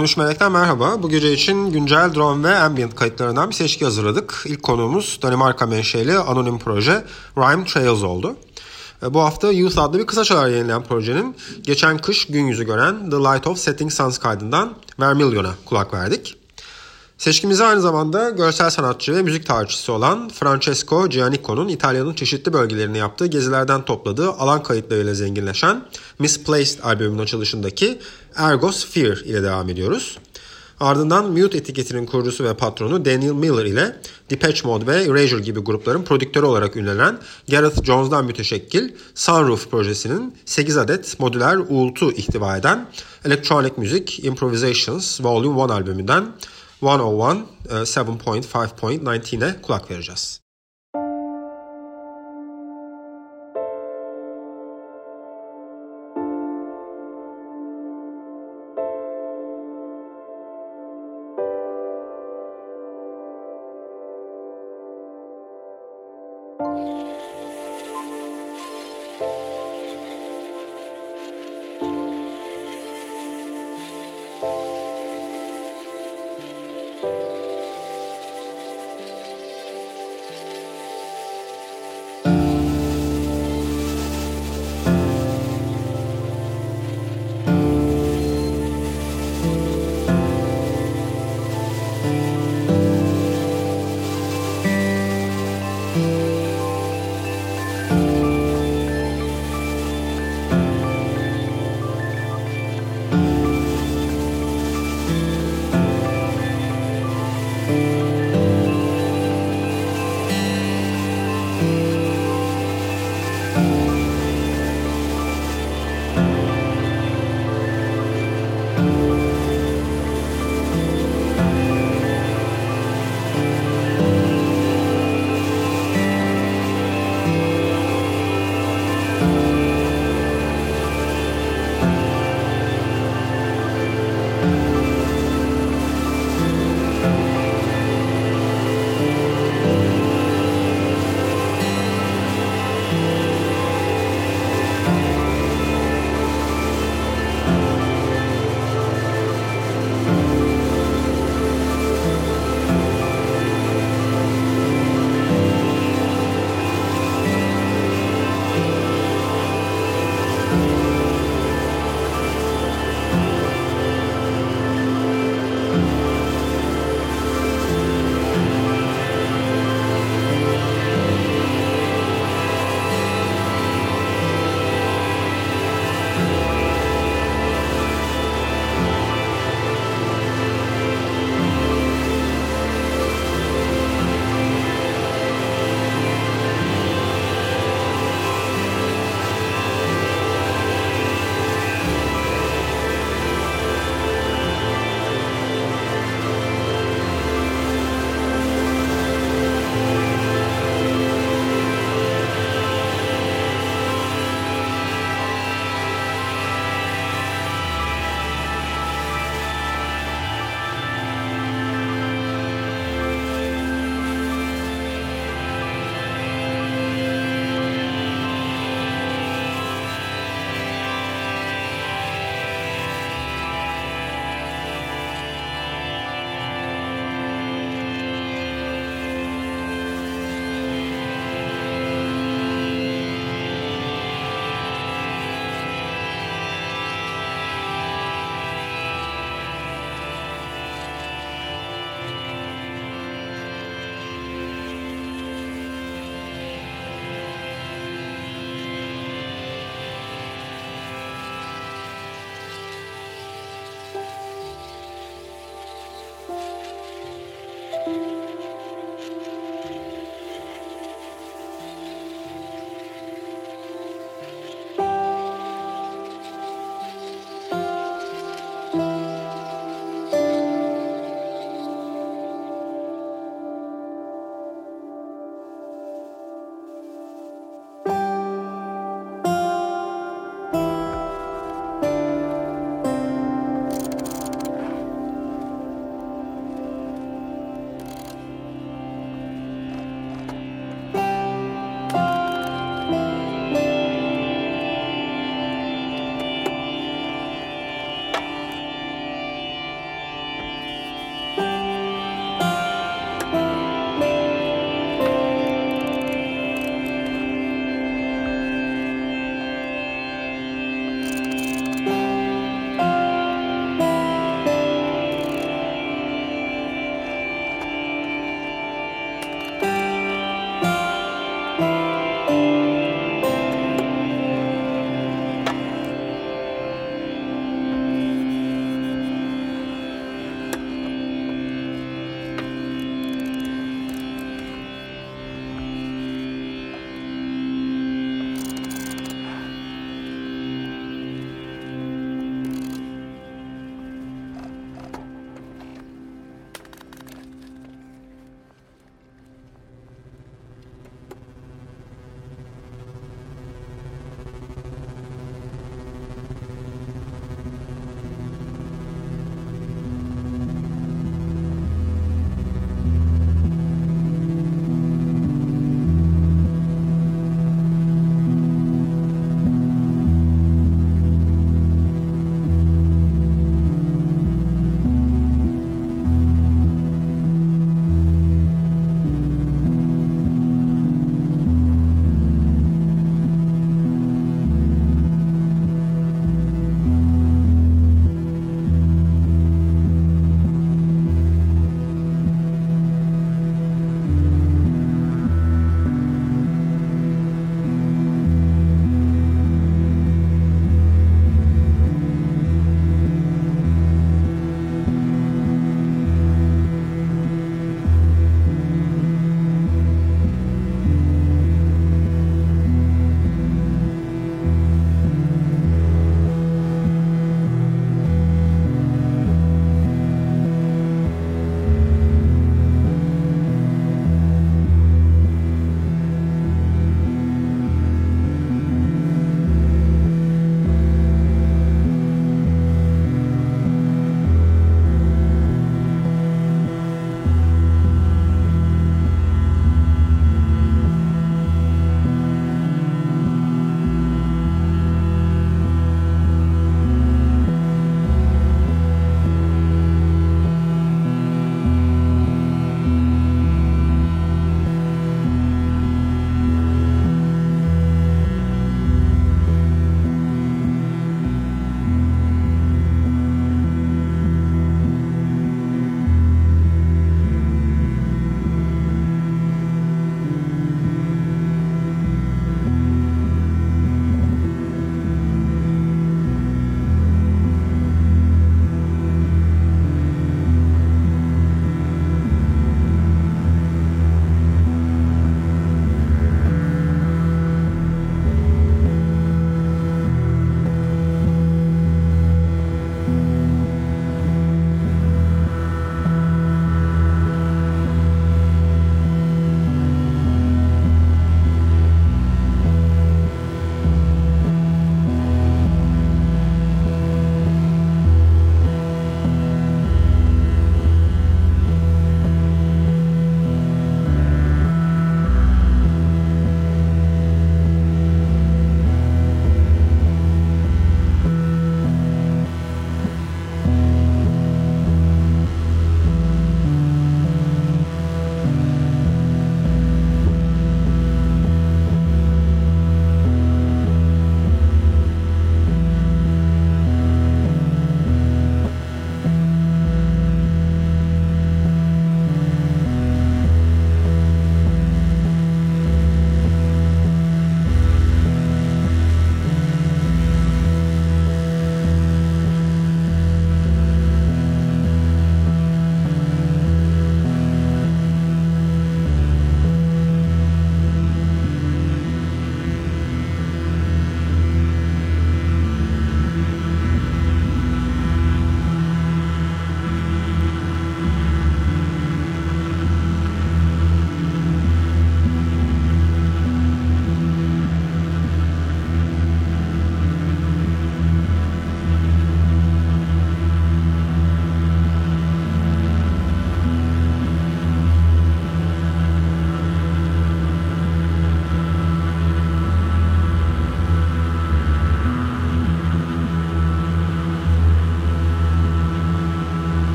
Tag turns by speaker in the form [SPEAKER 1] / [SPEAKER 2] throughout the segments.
[SPEAKER 1] 13 Melek'ten merhaba. Bu gece için güncel drone ve ambient kayıtlarından bir seçki hazırladık. İlk konuğumuz Danimarka menşeli anonim proje Rhyme Trails oldu. E, bu hafta Youth adlı bir kısa çalar yayınlayan projenin geçen kış gün yüzü gören The Light of Setting Suns kaydından Vermilion'a kulak verdik. Seçkimize aynı zamanda görsel sanatçı ve müzik tarihçisi olan Francesco Gianico'nun İtalya'nın çeşitli bölgelerini yaptığı gezilerden topladığı alan kayıtlarıyla zenginleşen Misplaced albümünün açılışındaki Ergo Sphere ile devam ediyoruz. Ardından Mute etiketinin kurucusu ve patronu Daniel Miller ile Depeche Mode ve Erasure gibi grupların prodüktörü olarak ünlenen Gareth Jones'dan müteşekkil Sunroof projesinin 8 adet modüler uğultu ihtiva eden Electronic Music Improvisations Volume 1 albümünden 101 7.5.19'e kulak vereceğiz.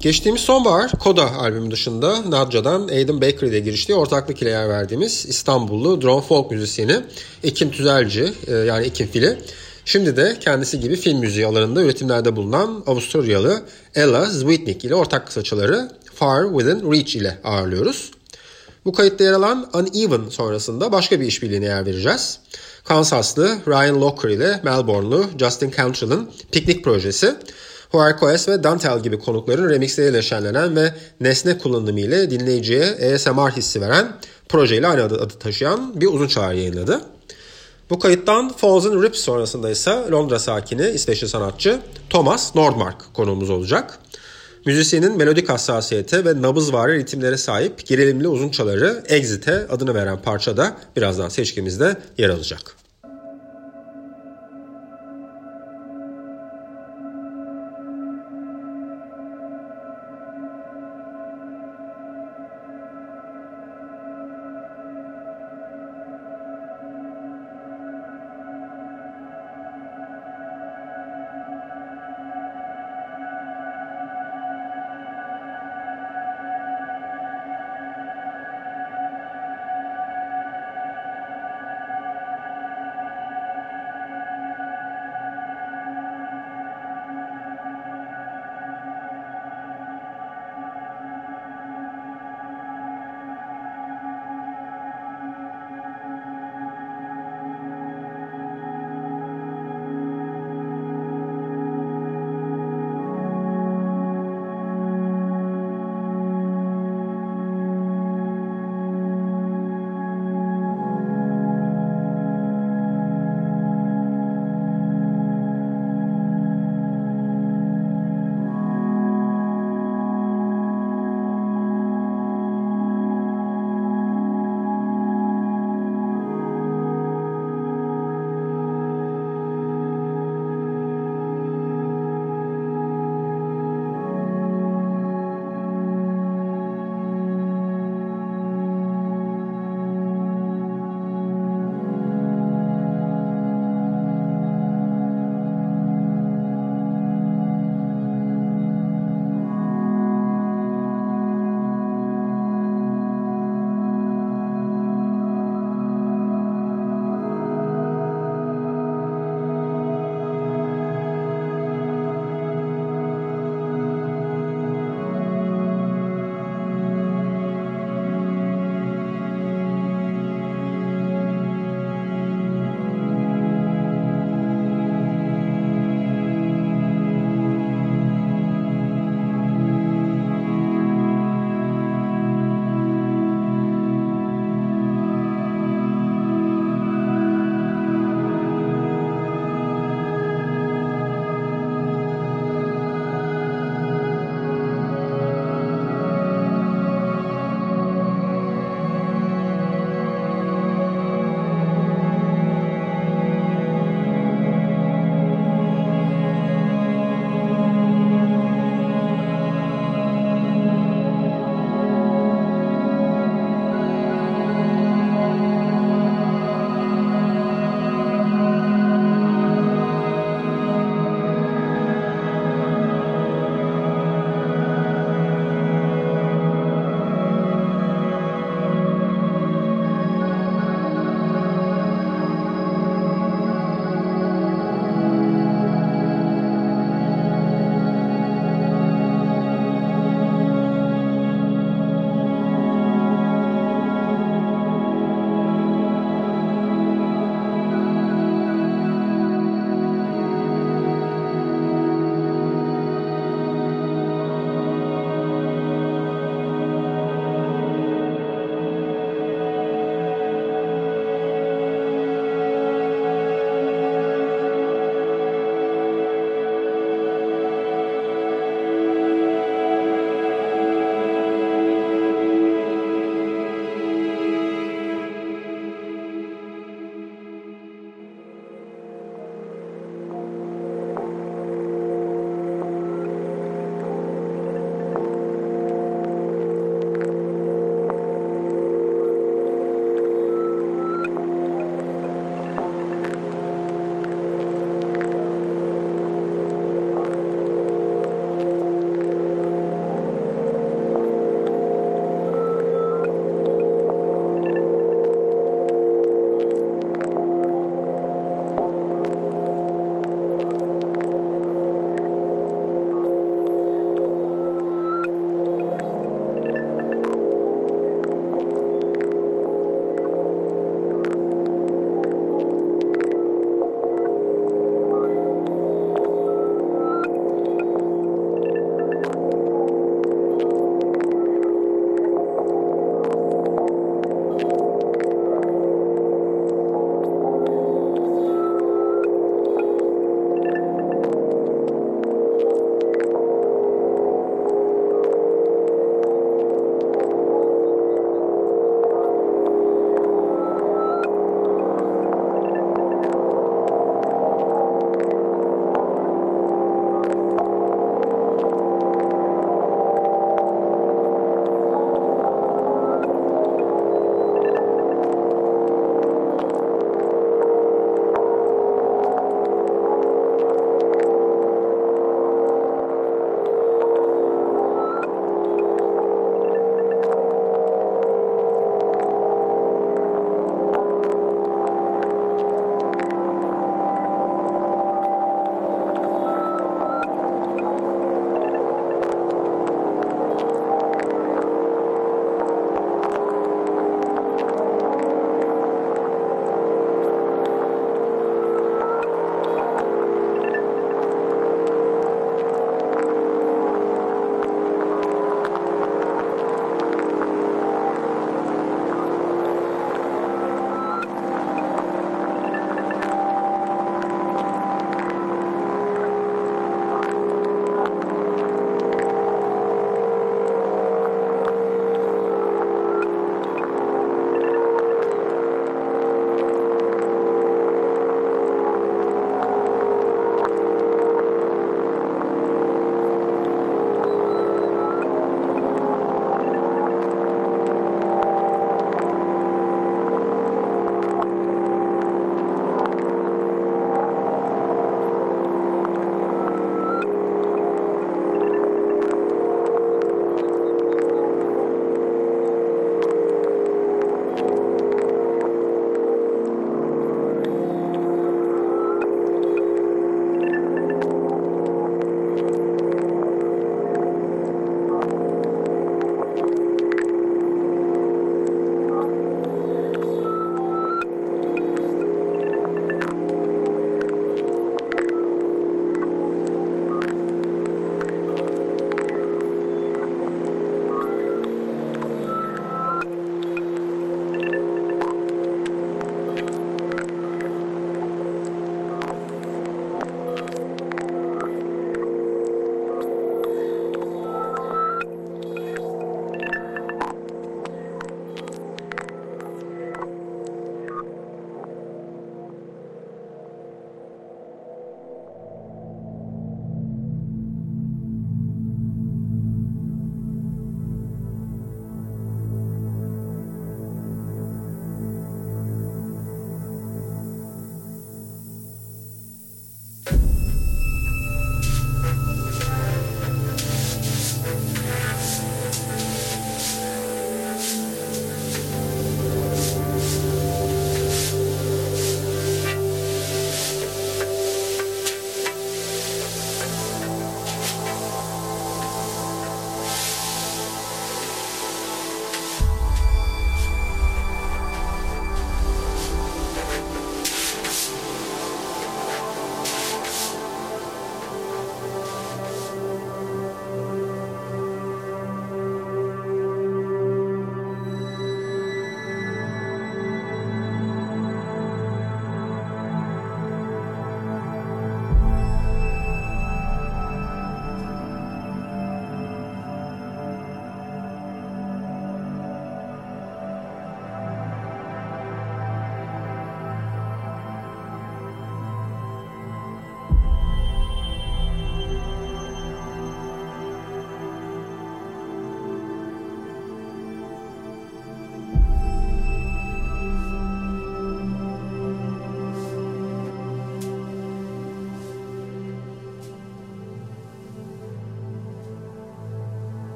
[SPEAKER 1] Geçtiğimiz sonbahar Koda albümü dışında Nadja'dan Aidan Baker ile giriştiği ortaklık ile yer verdiğimiz İstanbullu drone folk müzisyeni Ekim Tüzelci e, yani Ekim Fili Şimdi de kendisi gibi film müziği alanında üretimlerde bulunan Avusturyalı Ella Zwitnik ile ortak kısaçaları Far Within Reach ile ağırlıyoruz. Bu kayıtta yer alan Uneven sonrasında başka bir işbirliğine yer vereceğiz. Kansaslı Ryan Locker ile Melbourne'lu Justin Cantrell'ın Piknik projesi Huarcoes ve Dantel gibi konukların remixleriyle şenlenen ve nesne kullanımı ile dinleyiciye ASMR hissi veren projeyle aynı adı, adı taşıyan bir uzun çağrı yayınladı. Bu kayıttan Falls and Rips sonrasında ise Londra sakini İsveçli sanatçı Thomas Nordmark konuğumuz olacak. Müzisyenin melodik hassasiyete ve nabızvari ritimlere sahip gerilimli uzun çaları Exit'e adını veren parça da birazdan seçkimizde yer alacak.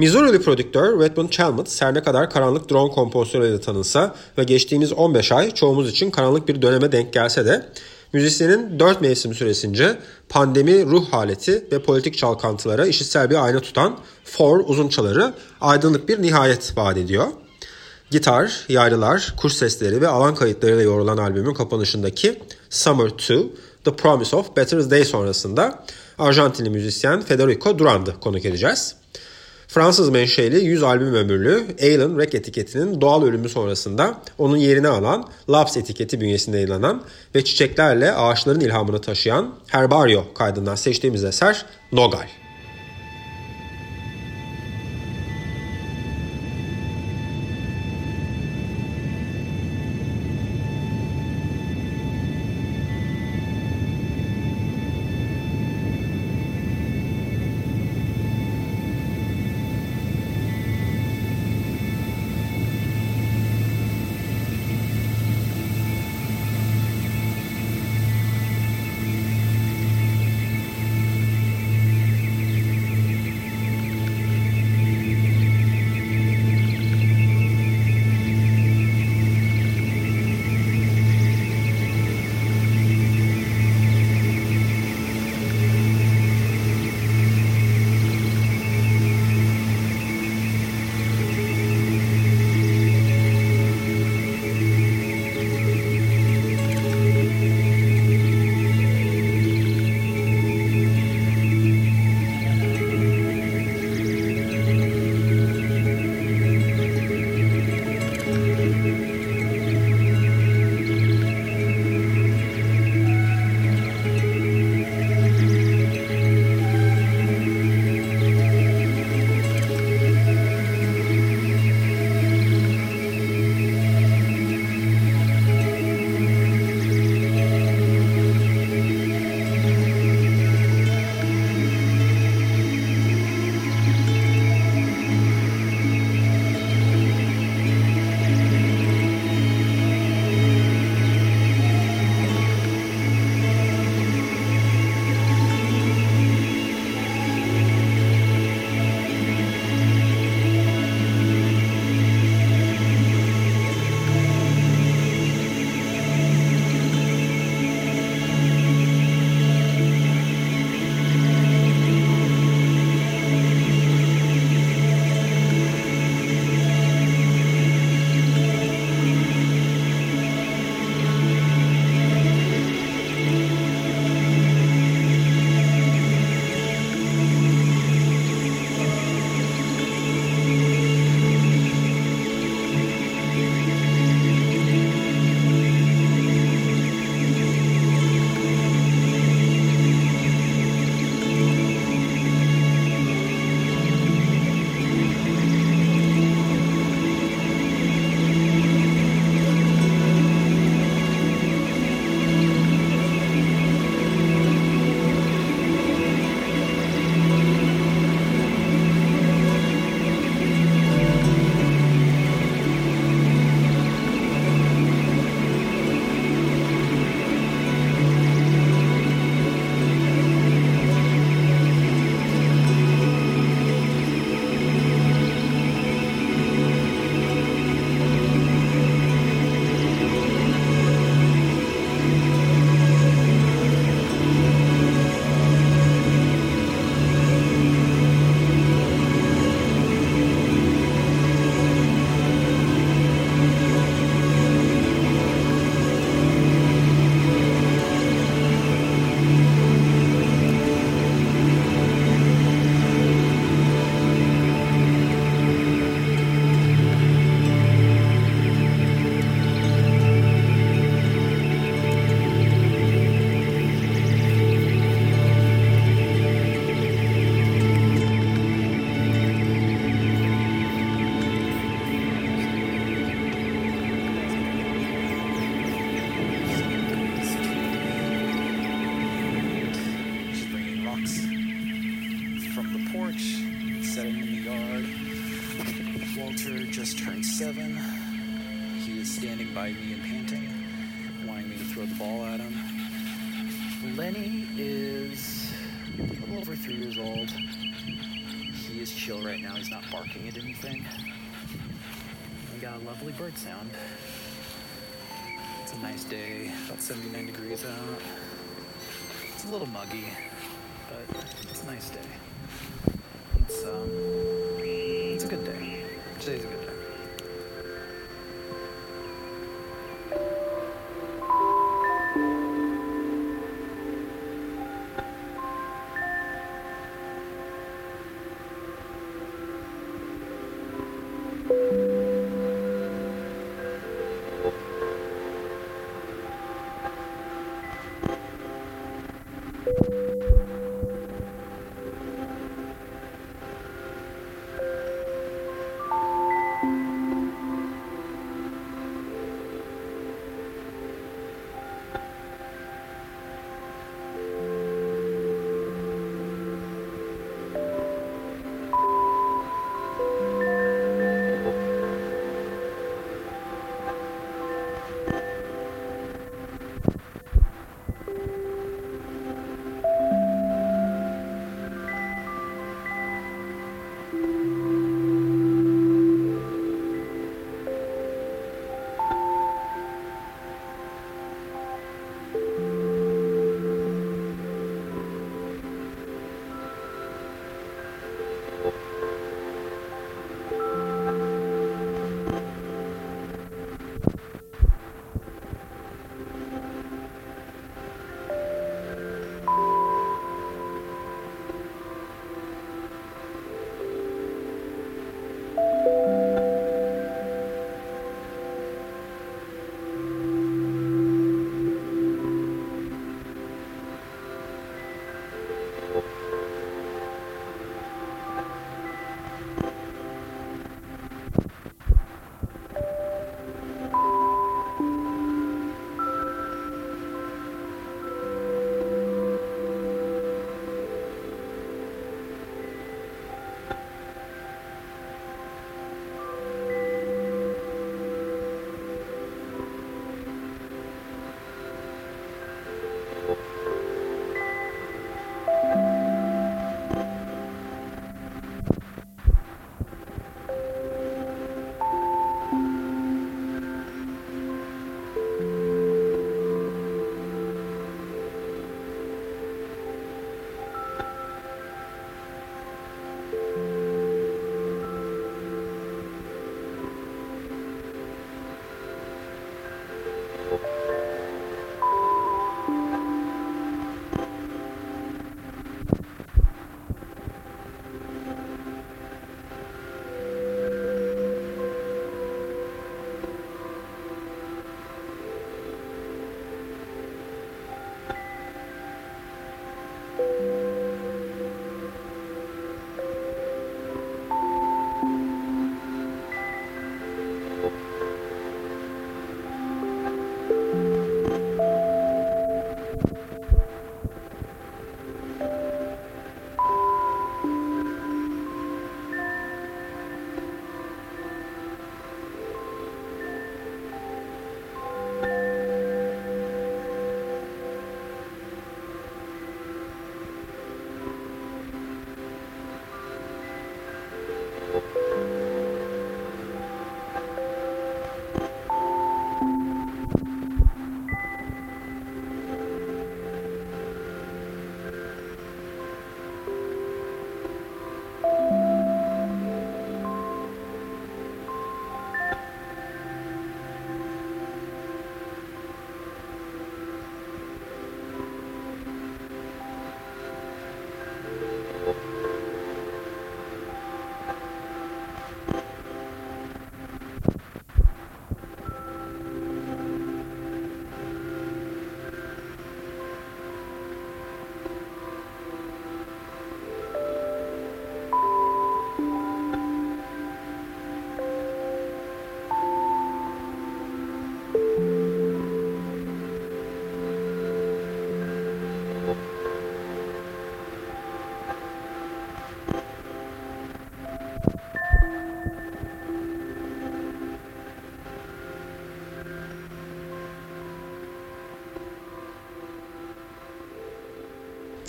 [SPEAKER 1] Missouri'li prodüktör Redmond Chalmers her ne kadar karanlık drone kompozitörüyle tanınsa ve geçtiğimiz 15 ay çoğumuz için karanlık bir döneme denk gelse de müzisyenin 4 mevsim süresince pandemi ruh haleti ve politik çalkantılara işitsel bir ayna tutan For uzunçaları aydınlık bir nihayet vaat ediyor. Gitar, yaylılar, kuş sesleri ve alan kayıtlarıyla yorulan albümün kapanışındaki Summer 2, The Promise of Better Day sonrasında Arjantinli müzisyen Federico Duran'dı konuk edeceğiz. Fransız menşeli 100 albüm ömürlü Alan Rec etiketinin doğal ölümü sonrasında onun yerini alan Labs etiketi bünyesinde yayınlanan ve çiçeklerle ağaçların ilhamını taşıyan Herbario kaydından seçtiğimiz eser Nogal.
[SPEAKER 2] day, about 79 degrees out. It's a little muggy, but it's a nice day. It's um, it's a good day. Today's a good day.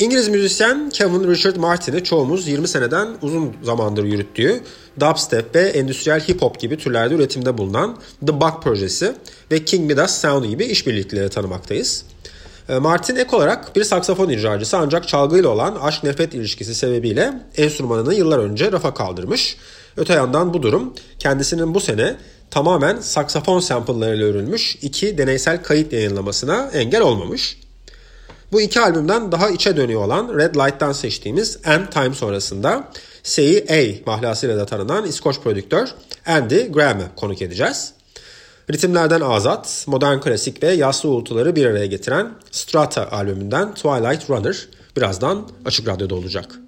[SPEAKER 1] İngiliz müzisyen Kevin Richard Martin'i çoğumuz 20 seneden uzun zamandır yürüttüğü dubstep ve endüstriyel hip hop gibi türlerde üretimde bulunan The Bug projesi ve King Midas Sound gibi işbirlikleri tanımaktayız. Ee, Martin ek olarak bir saksafon icracısı ancak çalgıyla olan aşk-nefret ilişkisi sebebiyle enstrümanını yıllar önce rafa kaldırmış. Öte yandan bu durum kendisinin bu sene tamamen saksafon sample'larıyla örülmüş iki deneysel kayıt yayınlamasına engel olmamış. Bu iki albümden daha içe dönüyor olan Red Light'tan seçtiğimiz End Time sonrasında C.A. mahlasıyla da tanınan İskoç prodüktör Andy Graham'ı konuk edeceğiz. Ritimlerden azat, modern klasik ve yaslı uğultuları bir araya getiren Strata albümünden Twilight Runner birazdan Açık Radyo'da olacak.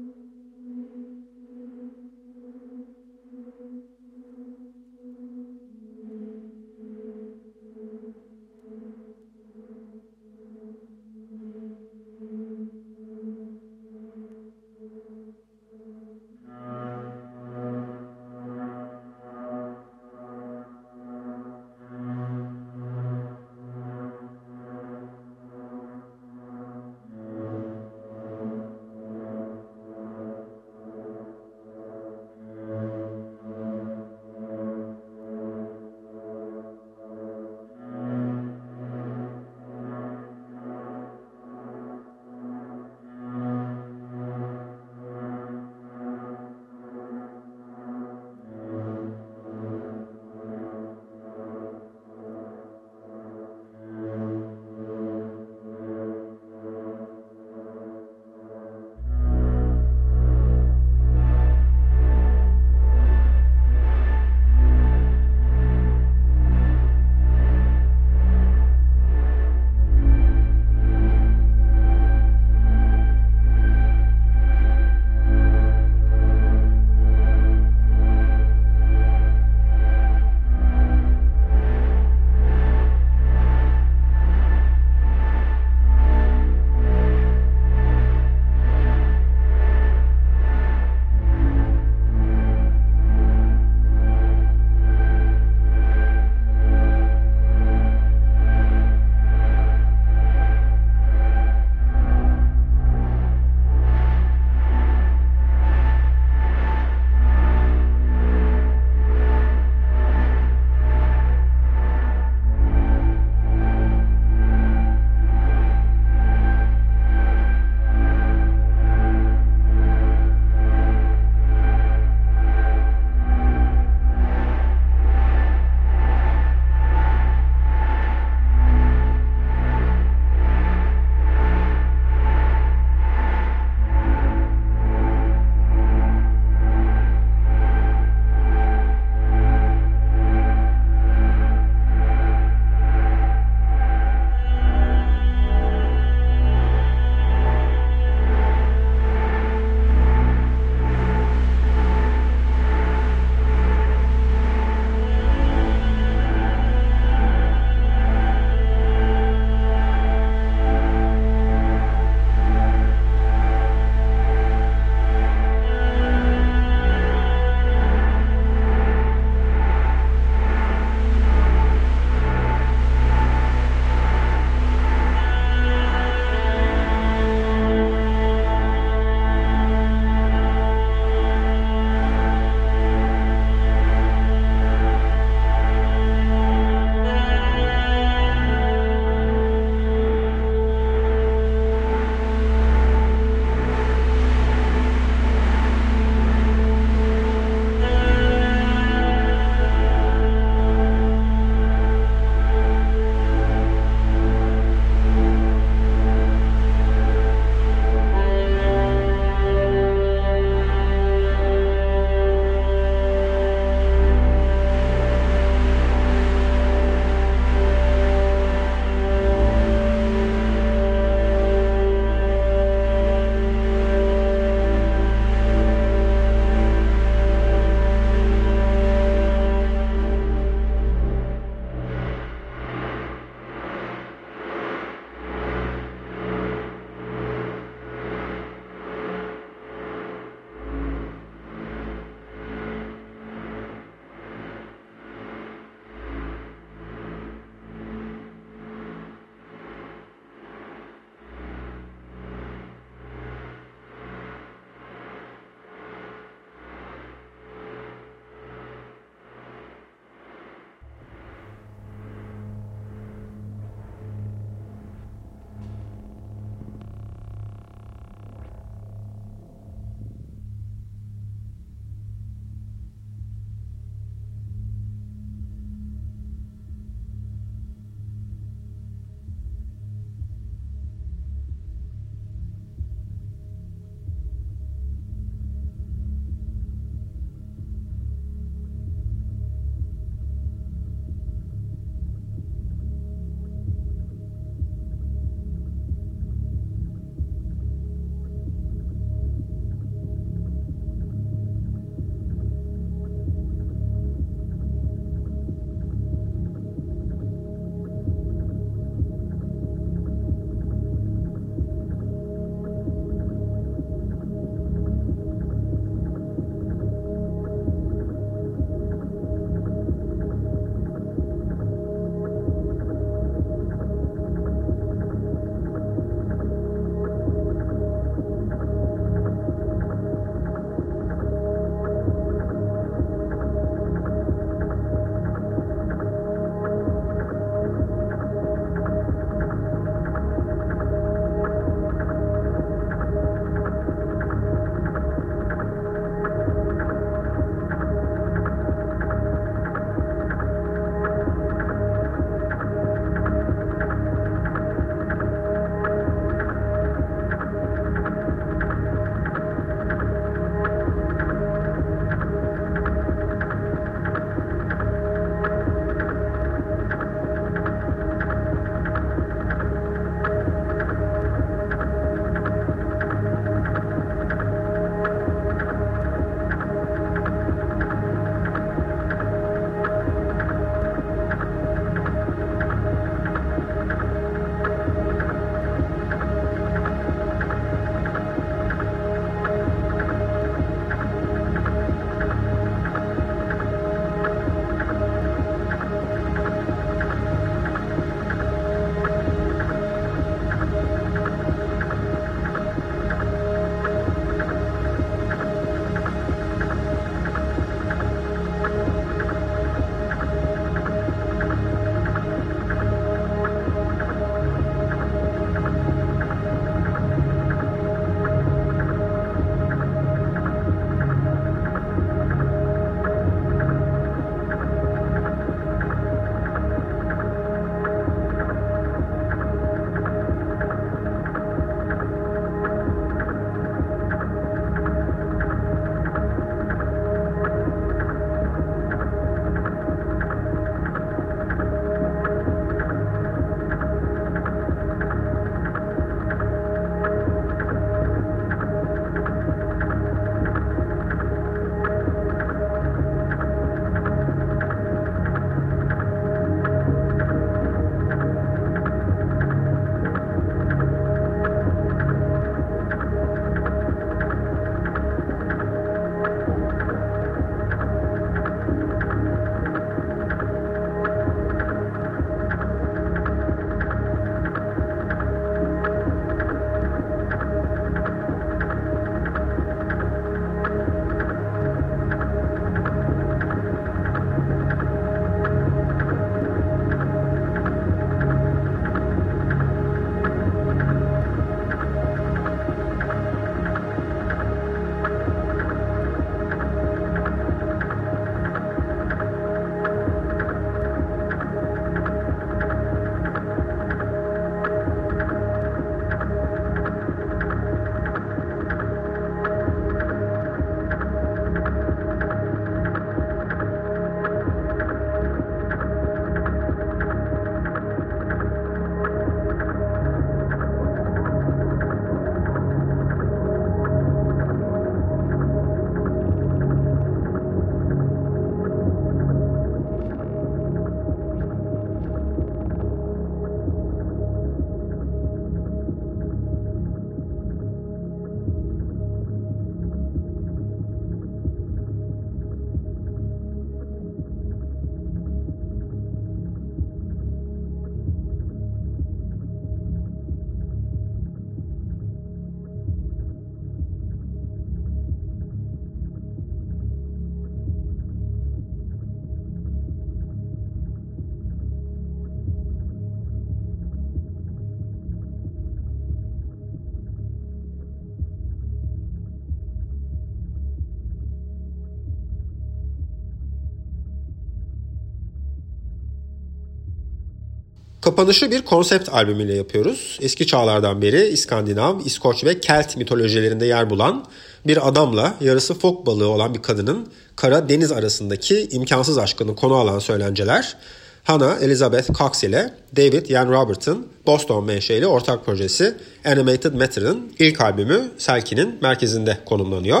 [SPEAKER 1] Kapanışı bir konsept albümüyle yapıyoruz. Eski çağlardan beri İskandinav, İskoç ve Kelt mitolojilerinde yer bulan bir adamla yarısı fok balığı olan bir kadının kara deniz arasındaki imkansız aşkını konu alan söylenceler Hannah Elizabeth Cox ile David Ian Robert'ın Boston menşeli ortak projesi Animated Matter'ın ilk albümü Selkie'nin merkezinde konumlanıyor.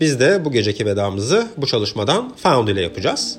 [SPEAKER 1] Biz de bu geceki vedamızı bu çalışmadan Found ile yapacağız.